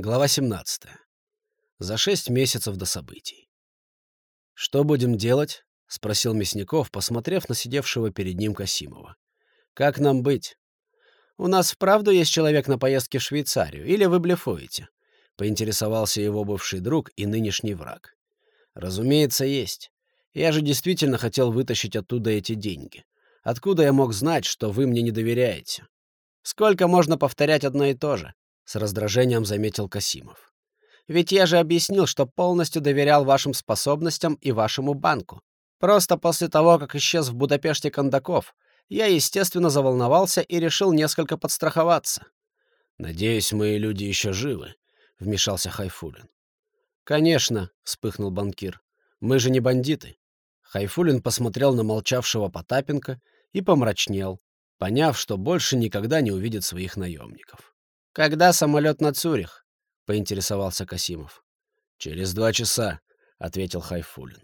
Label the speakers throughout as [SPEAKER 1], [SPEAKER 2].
[SPEAKER 1] Глава 17. За шесть месяцев до событий. «Что будем делать?» — спросил Мясников, посмотрев на сидевшего перед ним Касимова. «Как нам быть? У нас вправду есть человек на поездке в Швейцарию, или вы блефуете?» — поинтересовался его бывший друг и нынешний враг. «Разумеется, есть. Я же действительно хотел вытащить оттуда эти деньги. Откуда я мог знать, что вы мне не доверяете? Сколько можно повторять одно и то же? С раздражением заметил Касимов. Ведь я же объяснил, что полностью доверял вашим способностям и вашему банку. Просто после того, как исчез в Будапеште Кондаков, я, естественно, заволновался и решил несколько подстраховаться. «Надеюсь, мои люди еще живы», — вмешался Хайфулин. «Конечно», — вспыхнул банкир. «Мы же не бандиты». Хайфулин посмотрел на молчавшего Потапенко и помрачнел, поняв, что больше никогда не увидит своих наемников. «Когда самолет на Цюрих?» — поинтересовался Касимов. «Через два часа», — ответил Хайфулин.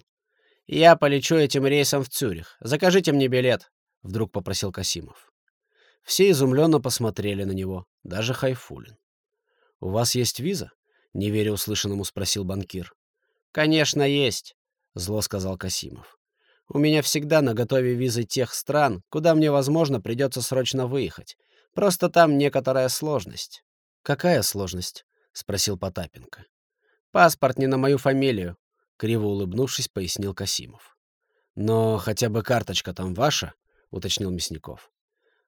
[SPEAKER 1] «Я полечу этим рейсом в Цюрих. Закажите мне билет», — вдруг попросил Касимов. Все изумленно посмотрели на него, даже Хайфулин. «У вас есть виза?» — не веря услышанному спросил банкир. «Конечно, есть», — зло сказал Касимов. «У меня всегда на готове визы тех стран, куда мне, возможно, придется срочно выехать. Просто там некоторая сложность. «Какая сложность?» — спросил Потапенко. «Паспорт не на мою фамилию», — криво улыбнувшись, пояснил Касимов. «Но хотя бы карточка там ваша?» — уточнил Мясников.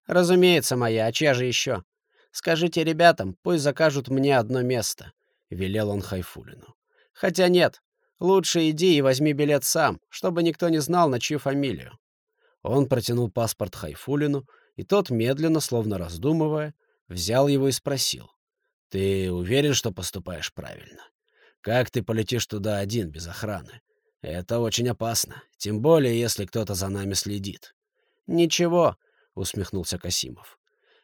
[SPEAKER 1] «Разумеется, моя, а чья же еще? Скажите ребятам, пусть закажут мне одно место», — велел он Хайфулину. «Хотя нет, лучше иди и возьми билет сам, чтобы никто не знал, на чью фамилию». Он протянул паспорт Хайфулину, и тот, медленно, словно раздумывая, взял его и спросил. Ты уверен, что поступаешь правильно? Как ты полетишь туда один, без охраны? Это очень опасно, тем более, если кто-то за нами следит. Ничего, — усмехнулся Касимов.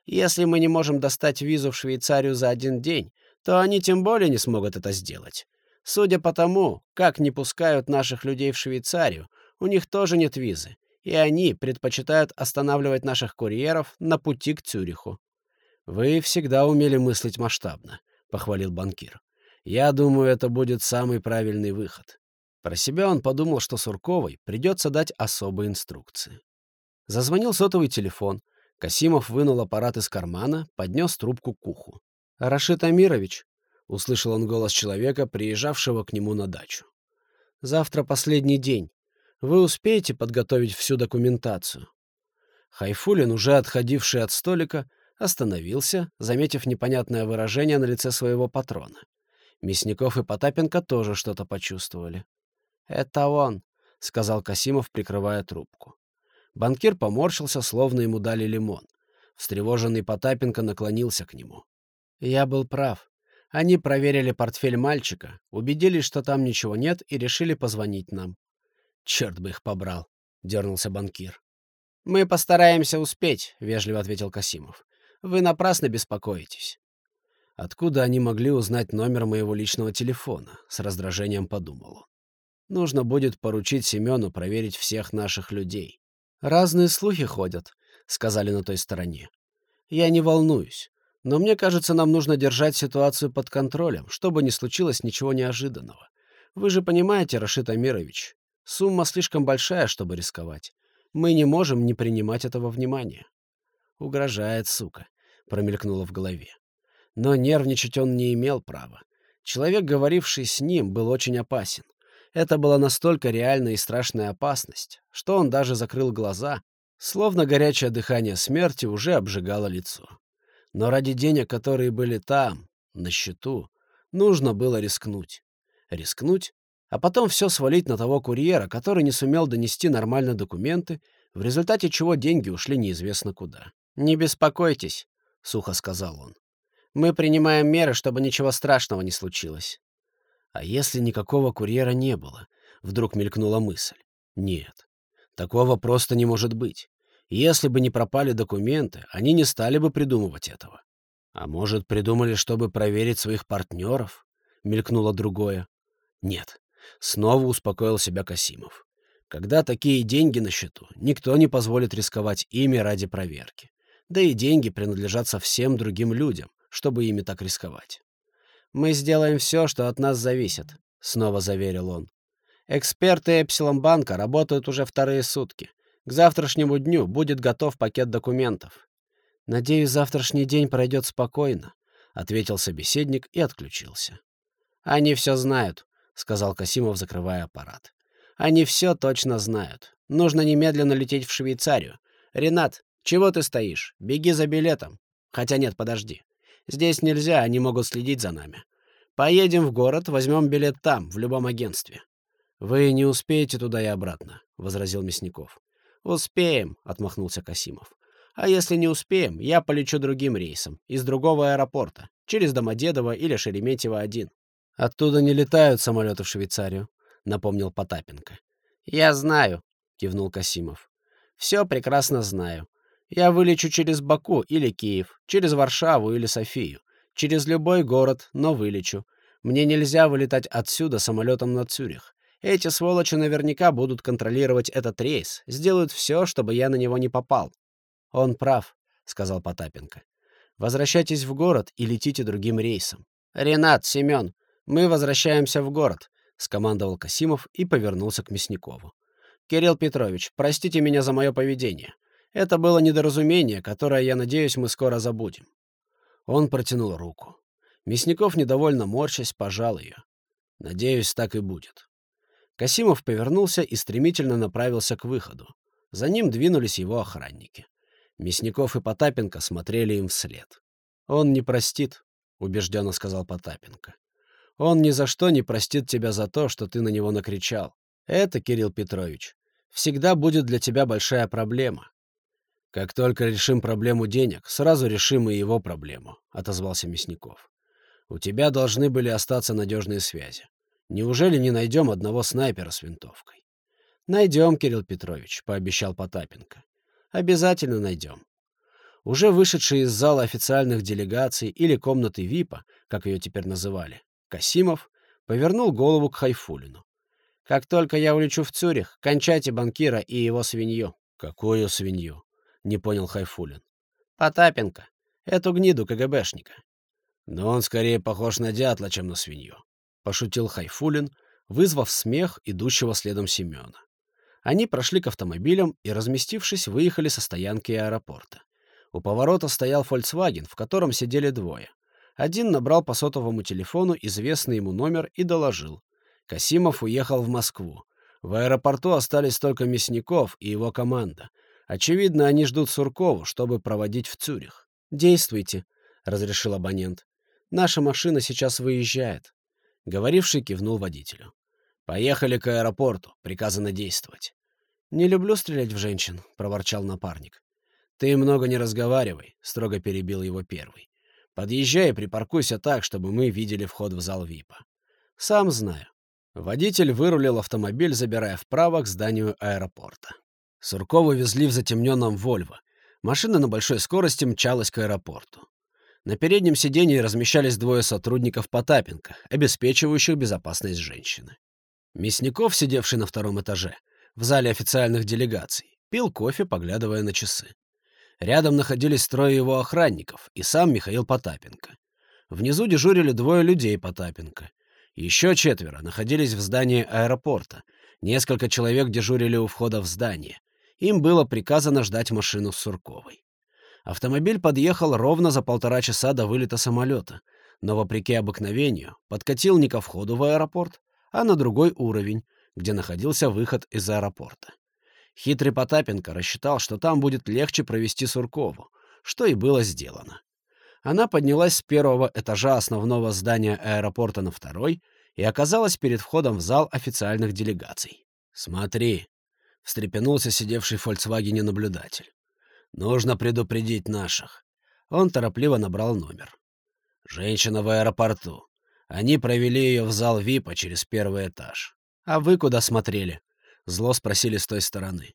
[SPEAKER 1] Если мы не можем достать визу в Швейцарию за один день, то они тем более не смогут это сделать. Судя по тому, как не пускают наших людей в Швейцарию, у них тоже нет визы, и они предпочитают останавливать наших курьеров на пути к Цюриху. «Вы всегда умели мыслить масштабно», — похвалил банкир. «Я думаю, это будет самый правильный выход». Про себя он подумал, что Сурковой придется дать особые инструкции. Зазвонил сотовый телефон. Касимов вынул аппарат из кармана, поднес трубку к уху. «Рашид Амирович», — услышал он голос человека, приезжавшего к нему на дачу. «Завтра последний день. Вы успеете подготовить всю документацию?» Хайфулин, уже отходивший от столика, остановился, заметив непонятное выражение на лице своего патрона. Мясников и Потапенко тоже что-то почувствовали. «Это он», — сказал Касимов, прикрывая трубку. Банкир поморщился, словно ему дали лимон. Встревоженный Потапенко наклонился к нему. «Я был прав. Они проверили портфель мальчика, убедились, что там ничего нет, и решили позвонить нам». «Черт бы их побрал», — дернулся банкир. «Мы постараемся успеть», — вежливо ответил Касимов. Вы напрасно беспокоитесь. Откуда они могли узнать номер моего личного телефона? С раздражением подумал он. Нужно будет поручить Семену проверить всех наших людей. Разные слухи ходят, сказали на той стороне. Я не волнуюсь, но мне кажется, нам нужно держать ситуацию под контролем, чтобы не случилось ничего неожиданного. Вы же понимаете, Рашид Амирович, сумма слишком большая, чтобы рисковать. Мы не можем не принимать этого внимания. Угрожает, сука промелькнуло в голове. Но нервничать он не имел права. Человек, говоривший с ним, был очень опасен. Это была настолько реальная и страшная опасность, что он даже закрыл глаза, словно горячее дыхание смерти уже обжигало лицо. Но ради денег, которые были там, на счету, нужно было рискнуть. Рискнуть, а потом все свалить на того курьера, который не сумел донести нормально документы, в результате чего деньги ушли неизвестно куда. «Не беспокойтесь», — сухо сказал он. «Мы принимаем меры, чтобы ничего страшного не случилось». А если никакого курьера не было? Вдруг мелькнула мысль. Нет, такого просто не может быть. Если бы не пропали документы, они не стали бы придумывать этого. А может, придумали, чтобы проверить своих партнеров? Мелькнуло другое. Нет, снова успокоил себя Касимов. Когда такие деньги на счету, никто не позволит рисковать ими ради проверки. Да и деньги принадлежат совсем другим людям, чтобы ими так рисковать. «Мы сделаем все, что от нас зависит», — снова заверил он. «Эксперты Эпсилон-банка работают уже вторые сутки. К завтрашнему дню будет готов пакет документов». «Надеюсь, завтрашний день пройдет спокойно», — ответил собеседник и отключился. «Они все знают», — сказал Касимов, закрывая аппарат. «Они все точно знают. Нужно немедленно лететь в Швейцарию. Ренат, чего ты стоишь? Беги за билетом. Хотя нет, подожди. Здесь нельзя, они могут следить за нами. Поедем в город, возьмем билет там, в любом агентстве». «Вы не успеете туда и обратно», — возразил Мясников. «Успеем», — отмахнулся Касимов. «А если не успеем, я полечу другим рейсом, из другого аэропорта, через Домодедово или Шереметьево-1». «Оттуда не летают самолеты в Швейцарию», — напомнил Потапенко. «Я знаю», — кивнул Касимов. «Все прекрасно знаю. Я вылечу через Баку или Киев, через Варшаву или Софию, через любой город, но вылечу. Мне нельзя вылетать отсюда самолетом на Цюрих. Эти сволочи наверняка будут контролировать этот рейс, сделают все, чтобы я на него не попал. Он прав, сказал Потапенко. Возвращайтесь в город и летите другим рейсом. Ренат, Семен, мы возвращаемся в город, скомандовал Касимов и повернулся к Мясникову. Кирилл Петрович, простите меня за мое поведение. Это было недоразумение, которое, я надеюсь, мы скоро забудем. Он протянул руку. Мясников, недовольно морщась, пожал ее. Надеюсь, так и будет. Касимов повернулся и стремительно направился к выходу. За ним двинулись его охранники. Мясников и Потапенко смотрели им вслед. «Он не простит», — убежденно сказал Потапенко. «Он ни за что не простит тебя за то, что ты на него накричал. Это, Кирилл Петрович, всегда будет для тебя большая проблема. «Как только решим проблему денег, сразу решим и его проблему», — отозвался Мясников. «У тебя должны были остаться надежные связи. Неужели не найдем одного снайпера с винтовкой?» «Найдем, Кирилл Петрович», — пообещал Потапенко. «Обязательно найдем». Уже вышедший из зала официальных делегаций или комнаты ВИПа, как ее теперь называли, Касимов повернул голову к Хайфулину. «Как только я улечу в Цюрих, кончайте банкира и его свинью». «Какую свинью?» — не понял Хайфулин. «Потапенко. Эту гниду КГБшника». «Но он скорее похож на дятла, чем на свинью», — пошутил Хайфулин, вызвав смех идущего следом Семена. Они прошли к автомобилям и, разместившись, выехали со стоянки аэропорта. У поворота стоял «Фольксваген», в котором сидели двое. Один набрал по сотовому телефону известный ему номер и доложил. Касимов уехал в Москву. В аэропорту остались только Мясников и его команда — Очевидно, они ждут Суркову, чтобы проводить в Цюрих. «Действуйте», — разрешил абонент. «Наша машина сейчас выезжает». Говоривший кивнул водителю. «Поехали к аэропорту. Приказано действовать». «Не люблю стрелять в женщин», — проворчал напарник. «Ты много не разговаривай», — строго перебил его первый. «Подъезжай и припаркуйся так, чтобы мы видели вход в зал ВИПа». «Сам знаю». Водитель вырулил автомобиль, забирая вправо к зданию аэропорта. Суркова везли в затемненном «Вольво». Машина на большой скорости мчалась к аэропорту. На переднем сиденье размещались двое сотрудников Потапенко, обеспечивающих безопасность женщины. Мясников, сидевший на втором этаже, в зале официальных делегаций, пил кофе, поглядывая на часы. Рядом находились трое его охранников и сам Михаил Потапенко. Внизу дежурили двое людей Потапенко. Еще четверо находились в здании аэропорта. Несколько человек дежурили у входа в здание. Им было приказано ждать машину с Сурковой. Автомобиль подъехал ровно за полтора часа до вылета самолета, но, вопреки обыкновению, подкатил не ко входу в аэропорт, а на другой уровень, где находился выход из аэропорта. Хитрый Потапенко рассчитал, что там будет легче провести Суркову, что и было сделано. Она поднялась с первого этажа основного здания аэропорта на второй и оказалась перед входом в зал официальных делегаций. «Смотри», — встрепенулся сидевший в «Фольксвагене» наблюдатель. «Нужно предупредить наших». Он торопливо набрал номер. «Женщина в аэропорту. Они провели ее в зал ВИПа через первый этаж». «А вы куда смотрели?» — зло спросили с той стороны.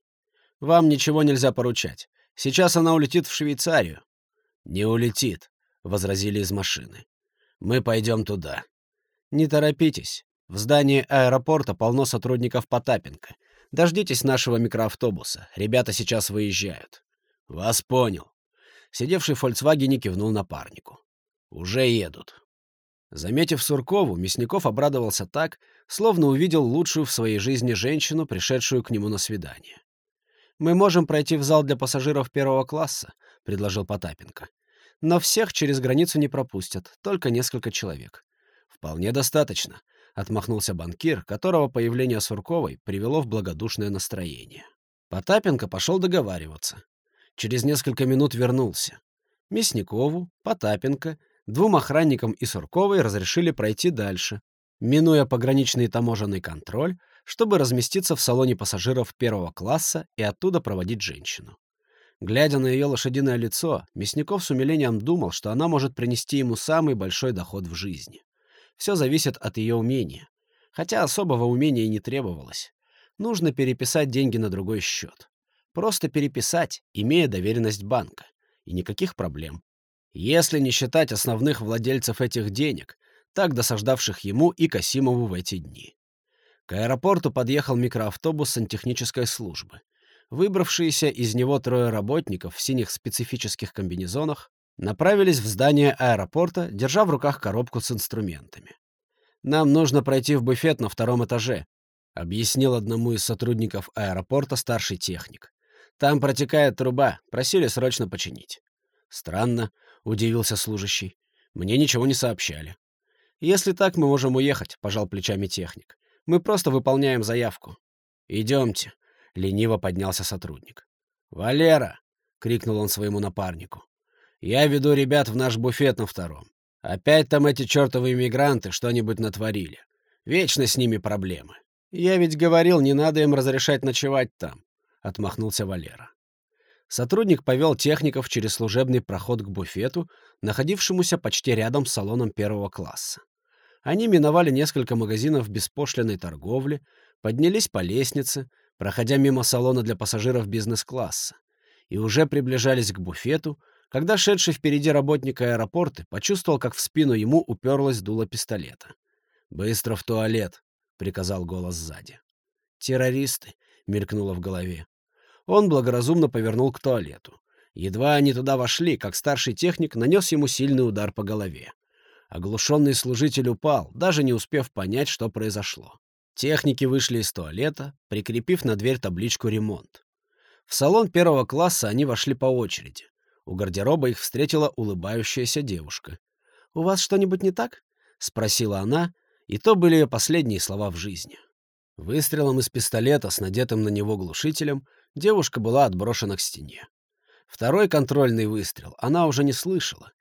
[SPEAKER 1] «Вам ничего нельзя поручать. Сейчас она улетит в Швейцарию». «Не улетит», — возразили из машины. «Мы пойдем туда». «Не торопитесь. В здании аэропорта полно сотрудников Потапенко. Дождитесь нашего микроавтобуса. Ребята сейчас выезжают». «Вас понял». Сидевший в «Фольксвагене» кивнул напарнику. «Уже едут». Заметив Суркову, Мясников обрадовался так, словно увидел лучшую в своей жизни женщину, пришедшую к нему на свидание. «Мы можем пройти в зал для пассажиров первого класса», — предложил Потапенко. «Но всех через границу не пропустят, только несколько человек». «Вполне достаточно», — отмахнулся банкир, которого появление Сурковой привело в благодушное настроение. Потапенко пошел договариваться. Через несколько минут вернулся. Мясникову, Потапенко Двум охранникам и Сурковой разрешили пройти дальше, минуя пограничный таможенный контроль, чтобы разместиться в салоне пассажиров первого класса и оттуда проводить женщину. Глядя на ее лошадиное лицо, Мясников с умилением думал, что она может принести ему самый большой доход в жизни. Все зависит от ее умения. Хотя особого умения и не требовалось. Нужно переписать деньги на другой счет. Просто переписать, имея доверенность банка. И никаких проблем. Если не считать основных владельцев этих денег, так досаждавших ему и Касимову в эти дни. К аэропорту подъехал микроавтобус сантехнической службы. Выбравшиеся из него трое работников в синих специфических комбинезонах направились в здание аэропорта, держа в руках коробку с инструментами. «Нам нужно пройти в буфет на втором этаже», — объяснил одному из сотрудников аэропорта старший техник. «Там протекает труба, просили срочно починить». Странно, удивился служащий. «Мне ничего не сообщали». «Если так, мы можем уехать», — пожал плечами техник. «Мы просто выполняем заявку». «Идемте», — лениво поднялся сотрудник. «Валера!» — крикнул он своему напарнику. «Я веду ребят в наш буфет на втором. Опять там эти чертовы иммигранты что-нибудь натворили. Вечно с ними проблемы. Я ведь говорил, не надо им разрешать ночевать там», — отмахнулся Валера. Сотрудник повел техников через служебный проход к буфету, находившемуся почти рядом с салоном первого класса. Они миновали несколько магазинов беспошлиной торговли, поднялись по лестнице, проходя мимо салона для пассажиров бизнес-класса, и уже приближались к буфету, когда шедший впереди работник аэропорта почувствовал, как в спину ему уперлась дуло пистолета. «Быстро в туалет», — приказал голос сзади. «Террористы», — мелькнуло в голове. Он благоразумно повернул к туалету. Едва они туда вошли, как старший техник нанес ему сильный удар по голове. Оглушенный служитель упал, даже не успев понять, что произошло. Техники вышли из туалета, прикрепив на дверь табличку «Ремонт». В салон первого класса они вошли по очереди. У гардероба их встретила улыбающаяся девушка. «У вас что-нибудь не так?» — спросила она, и то были ее последние слова в жизни. Выстрелом из пистолета с надетым на него глушителем девушка была отброшена к стене. Второй контрольный выстрел она уже не слышала.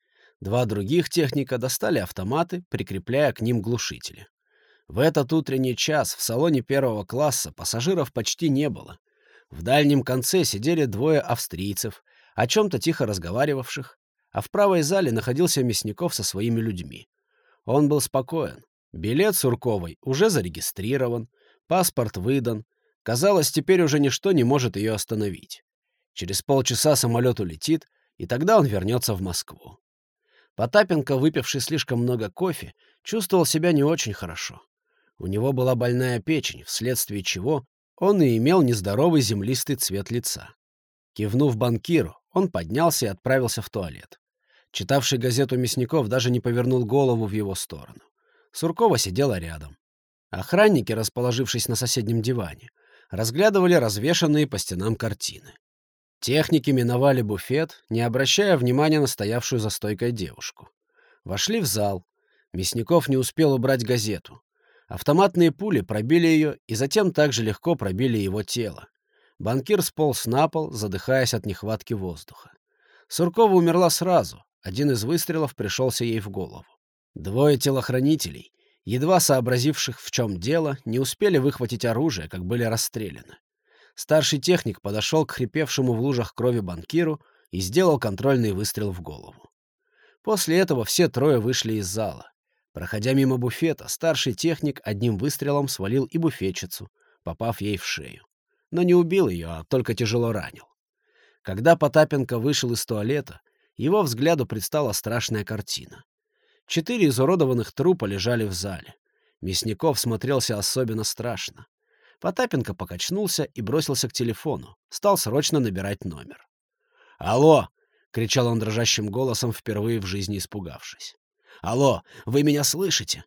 [SPEAKER 1] Два других техника достали автоматы, прикрепляя к ним глушители. В этот утренний час в салоне первого класса пассажиров почти не было. В дальнем конце сидели двое австрийцев, о чем-то тихо разговаривавших, а в правой зале находился Мясников со своими людьми. Он был спокоен. Билет Сурковой уже зарегистрирован, паспорт выдан, Казалось, теперь уже ничто не может ее остановить. Через полчаса самолет улетит, и тогда он вернется в Москву. Потапенко, выпивший слишком много кофе, чувствовал себя не очень хорошо. У него была больная печень, вследствие чего он и имел нездоровый землистый цвет лица. Кивнув банкиру, он поднялся и отправился в туалет. Читавший газету Мясников даже не повернул голову в его сторону. Суркова сидела рядом. Охранники, расположившись на соседнем диване, разглядывали развешанные по стенам картины. Техники миновали буфет, не обращая внимания на стоявшую за стойкой девушку. Вошли в зал. Мясников не успел убрать газету. Автоматные пули пробили ее и затем также легко пробили его тело. Банкир сполз на пол, задыхаясь от нехватки воздуха. Суркова умерла сразу. Один из выстрелов пришелся ей в голову. Двое телохранителей, едва сообразивших, в чем дело, не успели выхватить оружие, как были расстреляны. Старший техник подошел к хрипевшему в лужах крови банкиру и сделал контрольный выстрел в голову. После этого все трое вышли из зала. Проходя мимо буфета, старший техник одним выстрелом свалил и буфетчицу, попав ей в шею. Но не убил ее, а только тяжело ранил. Когда Потапенко вышел из туалета, его взгляду предстала страшная картина. Четыре изуродованных трупа лежали в зале. Мясников смотрелся особенно страшно. Потапенко покачнулся и бросился к телефону. Стал срочно набирать номер. «Алло!» — кричал он дрожащим голосом, впервые в жизни испугавшись. Алло, вы меня слышите?»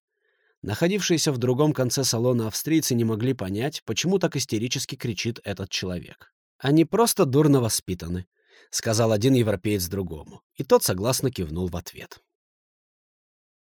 [SPEAKER 1] Находившиеся в другом конце салона австрийцы не могли понять, почему так истерически кричит этот человек. «Они просто дурно воспитаны», — сказал один европеец другому, и тот согласно кивнул в ответ.